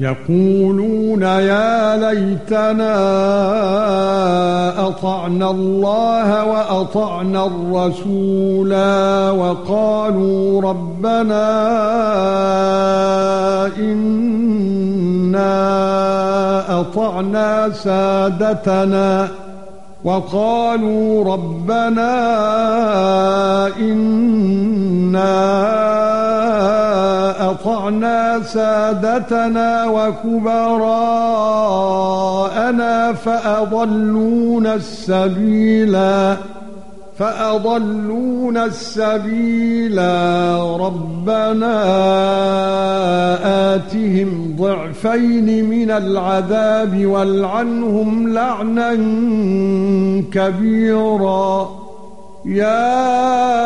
يقولون يا ليتنا أطعنا الله وأطعنا الرسولا وقالوا ربنا إنا أطعنا سادتنا وقالوا ربنا إنا أطعنا سادتنا وكبراءنا فأضلون السبيلا فأضلون السبيلا. ربنا آتهم ضعفين من العذاب والعنهم لعنا كبيرا. يا